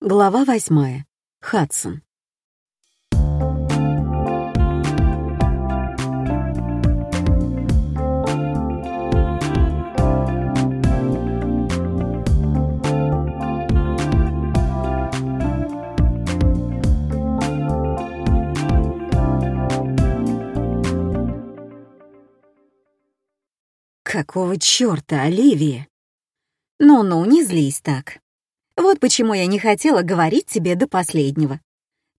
Глава восьмая. Хадсон. Какого чёрта, Оливия? Ну-ну, не злись так. Вот почему я не хотела говорить тебе до последнего.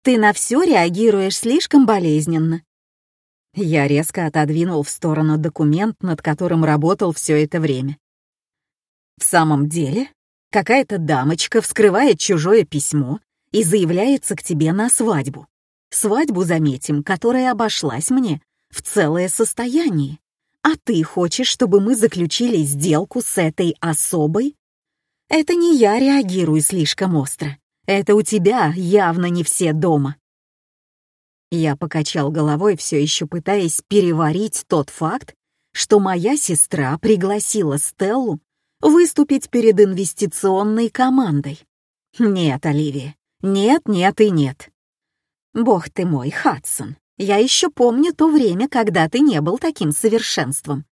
Ты на все реагируешь слишком болезненно. Я резко отодвинул в сторону документ, над которым работал все это время. В самом деле, какая-то дамочка вскрывает чужое письмо и заявляется к тебе на свадьбу. Свадьбу, заметим, которая обошлась мне в целое состояние. А ты хочешь, чтобы мы заключили сделку с этой особой? Это не я реагирую слишком остро. Это у тебя явно не все дома. Я покачал головой, все еще пытаясь переварить тот факт, что моя сестра пригласила Стеллу выступить перед инвестиционной командой. Нет, Оливия, нет, нет и нет. Бог ты мой, Хадсон, я еще помню то время, когда ты не был таким совершенством.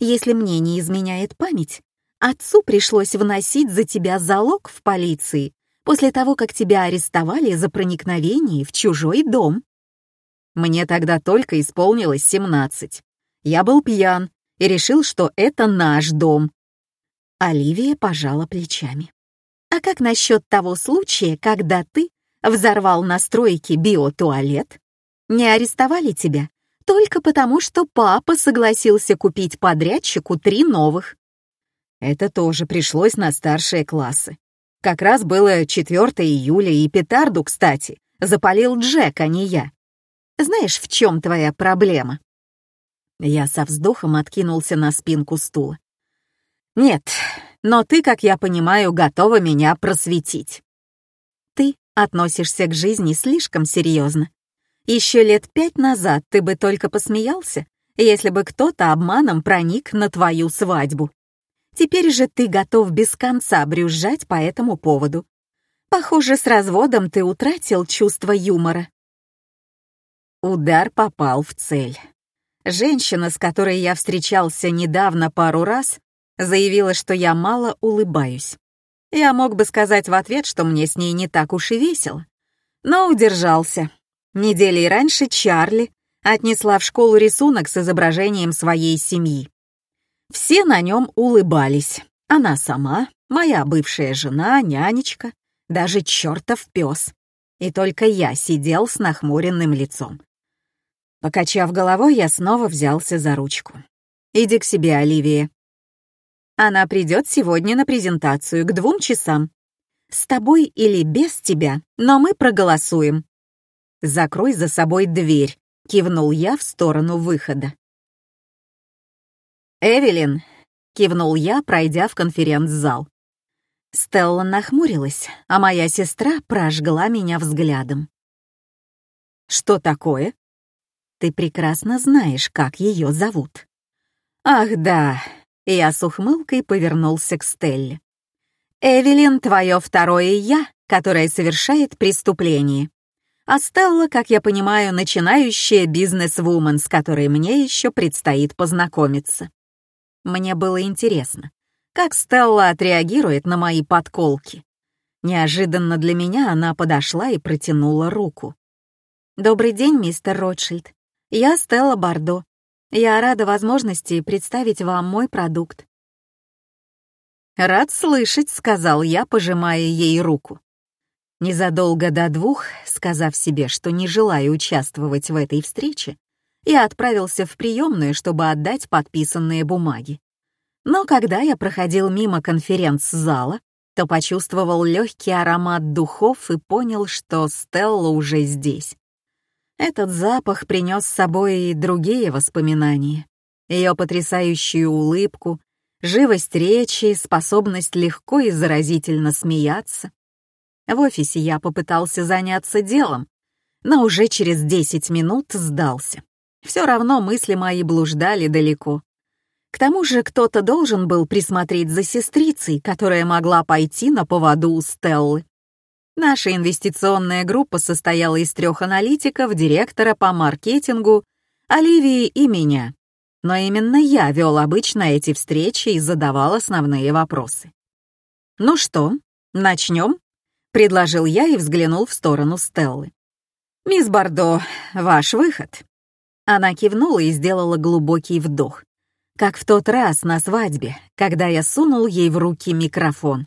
Если мне не изменяет память, отцу пришлось вносить за тебя залог в полиции после того, как тебя арестовали за проникновение в чужой дом. Мне тогда только исполнилось 17. Я был пьян и решил, что это наш дом. Оливия пожала плечами. А как насчет того случая, когда ты взорвал на стройке биотуалет не арестовали тебя только потому, что папа согласился купить подрядчику три новых. Это тоже пришлось на старшие классы. Как раз было 4 июля, и петарду, кстати, запалил Джек, а не я. Знаешь, в чем твоя проблема? Я со вздохом откинулся на спинку стула. Нет, но ты, как я понимаю, готова меня просветить. Ты относишься к жизни слишком серьезно. Еще лет пять назад ты бы только посмеялся, если бы кто-то обманом проник на твою свадьбу. Теперь же ты готов без конца брюзжать по этому поводу. Похоже, с разводом ты утратил чувство юмора. Удар попал в цель. Женщина, с которой я встречался недавно пару раз, заявила, что я мало улыбаюсь. Я мог бы сказать в ответ, что мне с ней не так уж и весело, но удержался, Неделей раньше Чарли отнесла в школу рисунок с изображением своей семьи. Все на нем улыбались. Она сама, моя бывшая жена, нянечка, даже чертов пес. И только я сидел с нахмуренным лицом. Покачав головой, я снова взялся за ручку. «Иди к себе, Оливия. Она придет сегодня на презентацию к двум часам. С тобой или без тебя, но мы проголосуем. «Закрой за собой дверь», — кивнул я в сторону выхода. «Эвелин», — кивнул я, пройдя в конференц-зал. Стелла нахмурилась, а моя сестра прожгла меня взглядом. «Что такое?» «Ты прекрасно знаешь, как ее зовут». «Ах, да», — я с ухмылкой повернулся к Стелле. «Эвелин — твое второе «я», которое совершает преступление а Стелла, как я понимаю, начинающая бизнес-вумен, с которой мне еще предстоит познакомиться. Мне было интересно, как Стелла отреагирует на мои подколки. Неожиданно для меня она подошла и протянула руку. «Добрый день, мистер Ротшильд. Я Стелла Бардо. Я рада возможности представить вам мой продукт». «Рад слышать», — сказал я, пожимая ей руку. Незадолго до двух, сказав себе, что не желаю участвовать в этой встрече, я отправился в приемную, чтобы отдать подписанные бумаги. Но когда я проходил мимо конференц-зала, то почувствовал легкий аромат духов и понял, что Стелла уже здесь. Этот запах принес с собой и другие воспоминания. Ее потрясающую улыбку, живость речи, способность легко и заразительно смеяться, в офисе я попытался заняться делом, но уже через 10 минут сдался. Все равно мысли мои блуждали далеко. К тому же кто-то должен был присмотреть за сестрицей, которая могла пойти на поводу у Стеллы. Наша инвестиционная группа состояла из трех аналитиков, директора по маркетингу, Оливии и меня. Но именно я вел обычно эти встречи и задавал основные вопросы. «Ну что, начнем?» — предложил я и взглянул в сторону Стеллы. «Мисс Бардо, ваш выход». Она кивнула и сделала глубокий вдох, как в тот раз на свадьбе, когда я сунул ей в руки микрофон.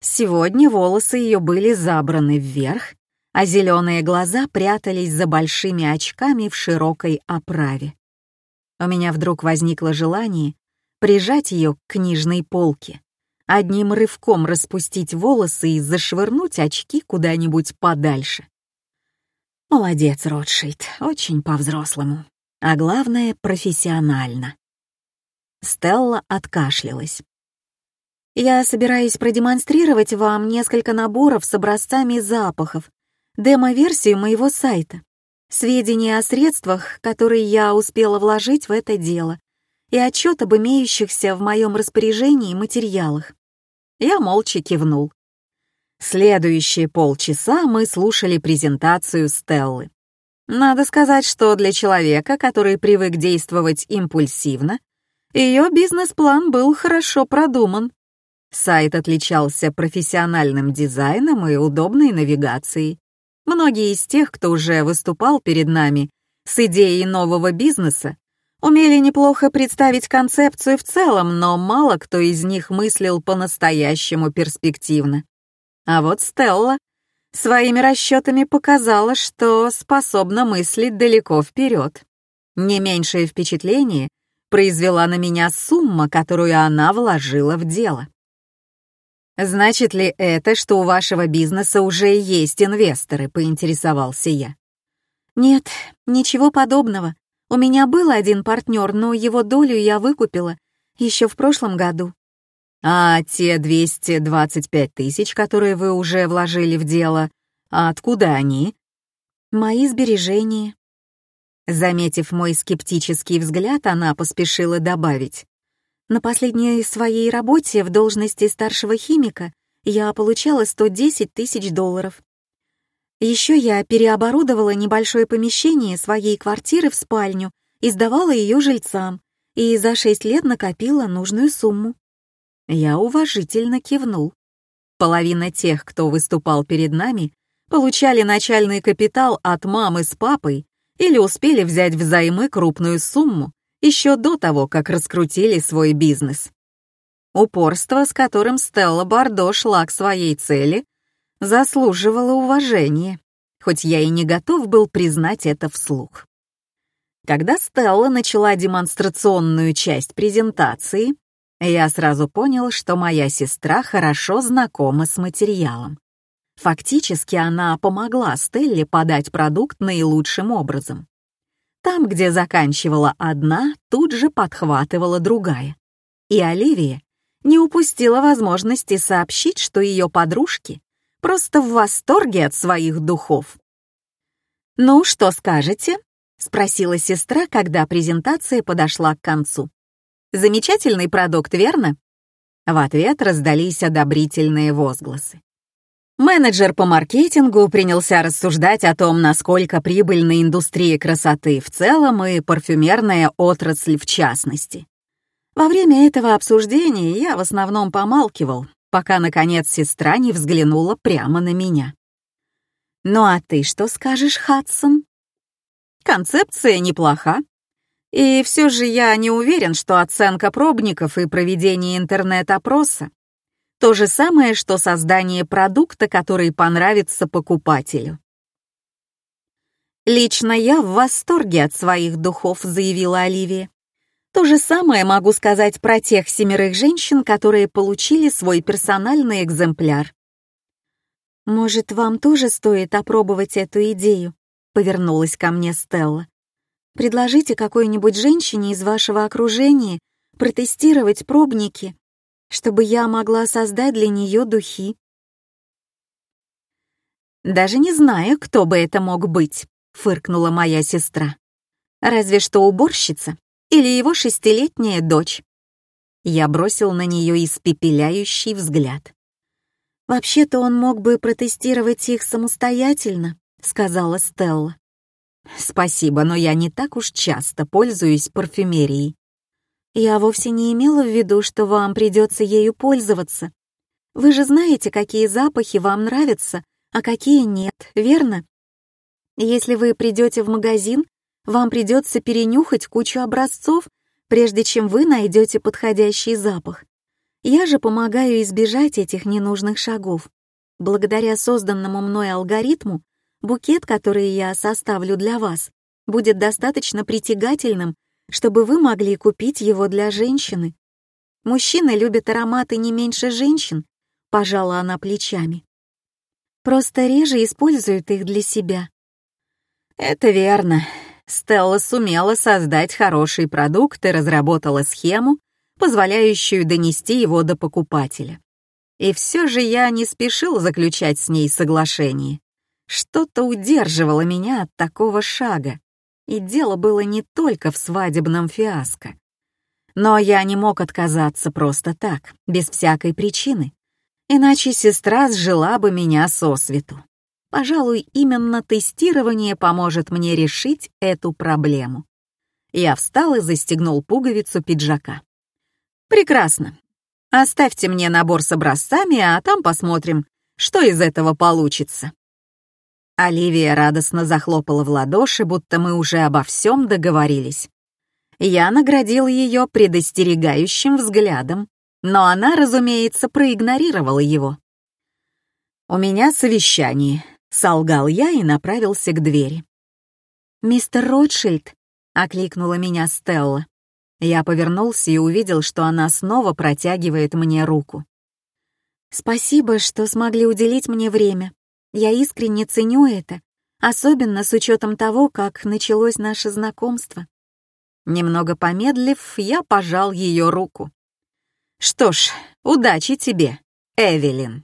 Сегодня волосы ее были забраны вверх, а зеленые глаза прятались за большими очками в широкой оправе. У меня вдруг возникло желание прижать ее к книжной полке, одним рывком распустить волосы и зашвырнуть очки куда-нибудь подальше. Молодец, Ротшильд, очень по-взрослому, а главное — профессионально. Стелла откашлялась. Я собираюсь продемонстрировать вам несколько наборов с образцами запахов, демо-версию моего сайта, сведения о средствах, которые я успела вложить в это дело, и отчет об имеющихся в моем распоряжении материалах. Я молча кивнул. Следующие полчаса мы слушали презентацию Стеллы. Надо сказать, что для человека, который привык действовать импульсивно, ее бизнес-план был хорошо продуман. Сайт отличался профессиональным дизайном и удобной навигацией. Многие из тех, кто уже выступал перед нами с идеей нового бизнеса, умели неплохо представить концепцию в целом, но мало кто из них мыслил по-настоящему перспективно. А вот Стелла своими расчетами показала, что способна мыслить далеко вперед. Не меньшее впечатление произвела на меня сумма, которую она вложила в дело. «Значит ли это, что у вашего бизнеса уже есть инвесторы?» — поинтересовался я. «Нет, ничего подобного. У меня был один партнер, но его долю я выкупила еще в прошлом году». «А те 225 тысяч, которые вы уже вложили в дело, а откуда они?» «Мои сбережения». Заметив мой скептический взгляд, она поспешила добавить. На последней своей работе в должности старшего химика я получала 110 тысяч долларов. Еще я переоборудовала небольшое помещение своей квартиры в спальню и сдавала ее жильцам, и за 6 лет накопила нужную сумму. Я уважительно кивнул. Половина тех, кто выступал перед нами, получали начальный капитал от мамы с папой или успели взять взаймы крупную сумму еще до того, как раскрутили свой бизнес. Упорство, с которым Стелла Бардо шла к своей цели, заслуживало уважения, хоть я и не готов был признать это вслух. Когда Стелла начала демонстрационную часть презентации, я сразу понял, что моя сестра хорошо знакома с материалом. Фактически она помогла Стелле подать продукт наилучшим образом. Там, где заканчивала одна, тут же подхватывала другая. И Оливия не упустила возможности сообщить, что ее подружки просто в восторге от своих духов. «Ну, что скажете?» — спросила сестра, когда презентация подошла к концу. «Замечательный продукт, верно?» В ответ раздались одобрительные возгласы. Менеджер по маркетингу принялся рассуждать о том, насколько прибыльна индустрия красоты в целом и парфюмерная отрасль в частности. Во время этого обсуждения я в основном помалкивал, пока, наконец, сестра не взглянула прямо на меня. «Ну а ты что скажешь, Хадсон?» «Концепция неплоха. И все же я не уверен, что оценка пробников и проведение интернет-опроса то же самое, что создание продукта, который понравится покупателю. «Лично я в восторге от своих духов», — заявила Оливия. То же самое могу сказать про тех семерых женщин, которые получили свой персональный экземпляр. «Может, вам тоже стоит опробовать эту идею?» — повернулась ко мне Стелла. «Предложите какой-нибудь женщине из вашего окружения протестировать пробники чтобы я могла создать для нее духи. «Даже не знаю, кто бы это мог быть», — фыркнула моя сестра. «Разве что уборщица или его шестилетняя дочь». Я бросил на нее испепеляющий взгляд. «Вообще-то он мог бы протестировать их самостоятельно», — сказала Стелла. «Спасибо, но я не так уж часто пользуюсь парфюмерией». «Я вовсе не имела в виду, что вам придется ею пользоваться. Вы же знаете, какие запахи вам нравятся, а какие нет, верно? Если вы придете в магазин, вам придется перенюхать кучу образцов, прежде чем вы найдете подходящий запах. Я же помогаю избежать этих ненужных шагов. Благодаря созданному мной алгоритму, букет, который я составлю для вас, будет достаточно притягательным, чтобы вы могли купить его для женщины. Мужчины любят ароматы не меньше женщин, пожала она плечами. Просто реже используют их для себя. Это верно. Стелла сумела создать хороший продукт и разработала схему, позволяющую донести его до покупателя. И все же я не спешил заключать с ней соглашение. Что-то удерживало меня от такого шага, и дело было не только в свадебном фиаско. Но я не мог отказаться просто так, без всякой причины, иначе сестра сжила бы меня сосвету. Пожалуй, именно тестирование поможет мне решить эту проблему. Я встал и застегнул пуговицу пиджака. Прекрасно. Оставьте мне набор с образцами, а там посмотрим, что из этого получится. Оливия радостно захлопала в ладоши, будто мы уже обо всем договорились. Я наградил ее предостерегающим взглядом, но она, разумеется, проигнорировала его. «У меня совещание», — солгал я и направился к двери. «Мистер Ротшильд», — окликнула меня Стелла. Я повернулся и увидел, что она снова протягивает мне руку. «Спасибо, что смогли уделить мне время. Я искренне ценю это, особенно с учетом того, как началось наше знакомство». Немного помедлив, я пожал ее руку. «Что ж, удачи тебе, Эвелин».